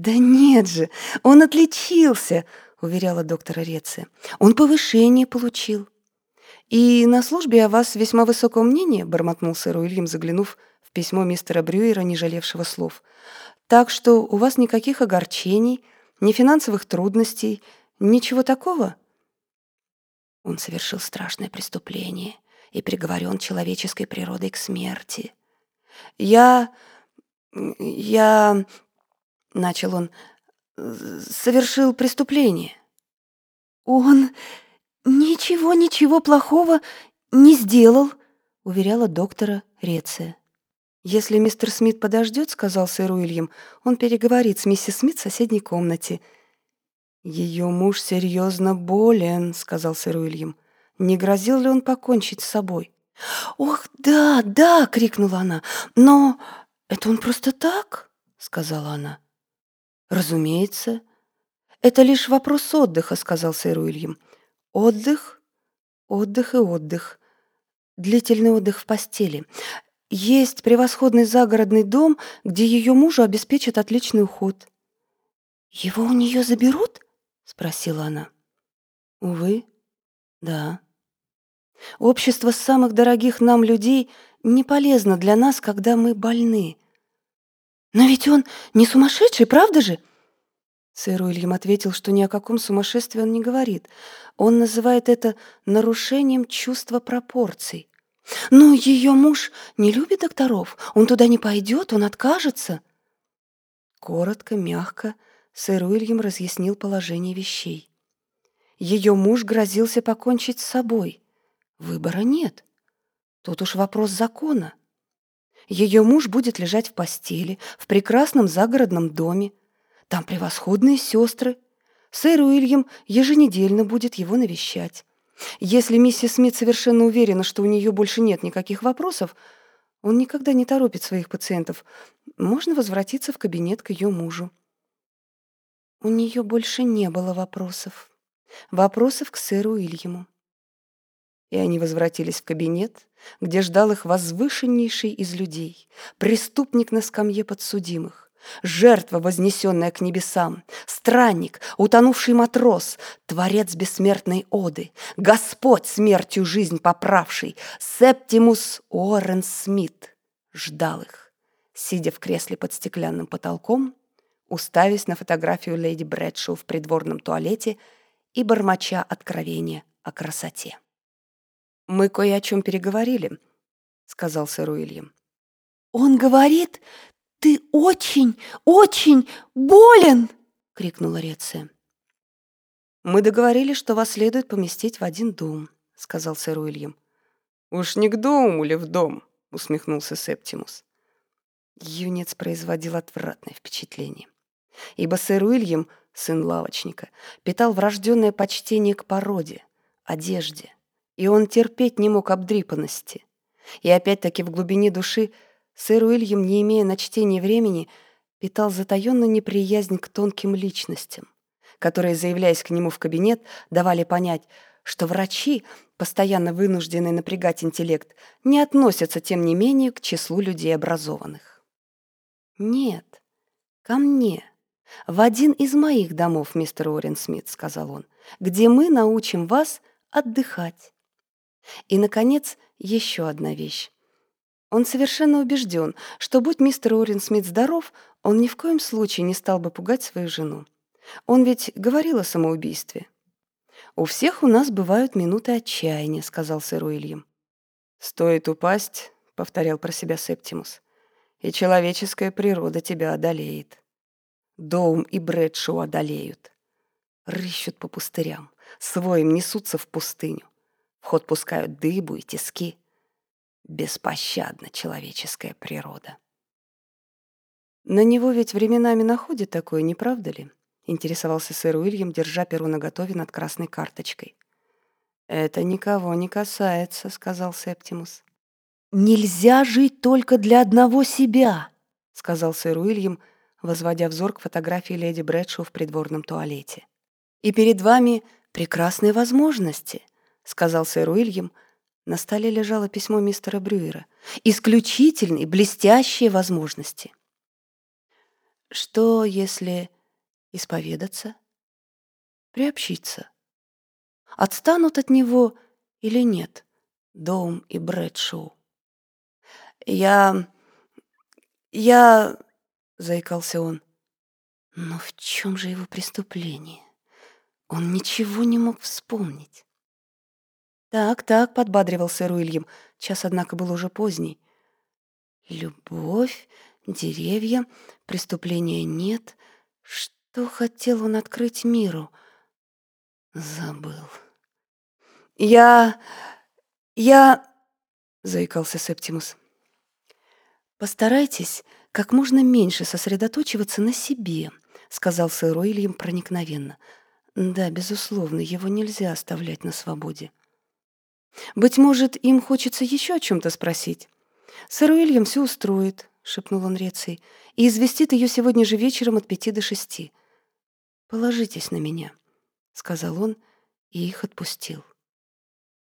«Да нет же, он отличился!» — уверяла доктора Реция. «Он повышение получил». «И на службе о вас весьма высокого мнения», — бормотнул сэр Уильям, заглянув в письмо мистера Брюера, не жалевшего слов. «Так что у вас никаких огорчений, ни финансовых трудностей, ничего такого?» Он совершил страшное преступление и приговорен человеческой природой к смерти. «Я... я...» — начал он. «Совершил преступление». «Он ничего, ничего плохого не сделал», — уверяла доктора Реция. «Если мистер Смит подождет, — сказал сэр Уильям, — он переговорит с миссис Смит в соседней комнате». «Ее муж серьезно болен», — сказал сэр Уильям. «Не грозил ли он покончить с собой?» «Ох, да, да!» — крикнула она. «Но это он просто так?» — сказала она. «Разумеется. Это лишь вопрос отдыха», — сказал сэр Уильям. «Отдых, отдых и отдых. Длительный отдых в постели. Есть превосходный загородный дом, где ее мужу обеспечат отличный уход». «Его у нее заберут?» — спросила она. «Увы, да». Общество самых дорогих нам людей не полезно для нас, когда мы больны. Но ведь он не сумасшедший, правда же? Сэр Уильям ответил, что ни о каком сумасшествии он не говорит. Он называет это нарушением чувства пропорций. Но ее муж не любит докторов. Он туда не пойдет, он откажется. Коротко, мягко сэр Уильям разъяснил положение вещей. Ее муж грозился покончить с собой. Выбора нет. Тут уж вопрос закона. Ее муж будет лежать в постели, в прекрасном загородном доме. Там превосходные сестры. Сэр Уильям еженедельно будет его навещать. Если миссис Смит совершенно уверена, что у нее больше нет никаких вопросов, он никогда не торопит своих пациентов. Можно возвратиться в кабинет к ее мужу. У нее больше не было вопросов. Вопросов к сэру Уильяму и они возвратились в кабинет, где ждал их возвышеннейший из людей, преступник на скамье подсудимых, жертва, вознесенная к небесам, странник, утонувший матрос, творец бессмертной оды, Господь смертью жизнь поправший, Септимус Уоррен Смит ждал их, сидя в кресле под стеклянным потолком, уставясь на фотографию леди Брэдшоу в придворном туалете и бормоча откровения о красоте. «Мы кое о чем переговорили», — сказал сэр Уильям. «Он говорит, ты очень, очень болен!» — крикнула Реция. «Мы договорились, что вас следует поместить в один дом», — сказал сэр Уильям. «Уж не к дому ли в дом?» — усмехнулся Септимус. Юнец производил отвратное впечатление, ибо сэр Уильям, сын лавочника, питал врожденное почтение к породе, одежде, и он терпеть не мог обдрипанности. И опять-таки в глубине души сэр Уильям, не имея на чтение времени, питал затаённую неприязнь к тонким личностям, которые, заявляясь к нему в кабинет, давали понять, что врачи, постоянно вынужденные напрягать интеллект, не относятся, тем не менее, к числу людей образованных. «Нет, ко мне, в один из моих домов, мистер Уоррен Смит», — сказал он, «где мы научим вас отдыхать. И, наконец, еще одна вещь. Он совершенно убежден, что будь мистер Уоррен Смит здоров, он ни в коем случае не стал бы пугать свою жену. Он ведь говорил о самоубийстве. «У всех у нас бывают минуты отчаяния», — сказал сэр Уильям. «Стоит упасть», — повторял про себя Септимус, «и человеческая природа тебя одолеет. Доум и Брэдшоу одолеют. Рыщут по пустырям, своим несутся в пустыню. В ход пускают дыбу и тиски. Беспощадна человеческая природа. На него ведь временами находит такое, не правда ли? Интересовался сэр Уильям, держа перо наготове над красной карточкой. «Это никого не касается», — сказал Септимус. «Нельзя жить только для одного себя», — сказал сэр Уильям, возводя взор к фотографии леди Брэдшоу в придворном туалете. «И перед вами прекрасные возможности сказал сэр Уильям. На столе лежало письмо мистера Брюера. Исключительные, блестящие возможности. Что, если исповедаться? Приобщиться? Отстанут от него или нет Доум и Брэдшоу? «Я... я...» — заикался он. Но в чем же его преступление? Он ничего не мог вспомнить. «Так, так», — подбадривал сэр Уильям. Час, однако, был уже поздний. «Любовь, деревья, преступления нет. Что хотел он открыть миру?» Забыл. «Я... я...» — заикался Септимус. «Постарайтесь как можно меньше сосредоточиваться на себе», — сказал сэр Уильям проникновенно. «Да, безусловно, его нельзя оставлять на свободе». «Быть может, им хочется еще о чем-то спросить. Сэр Уильям все устроит», — шепнул он Рецией, «и известит ее сегодня же вечером от пяти до шести. Положитесь на меня», — сказал он и их отпустил.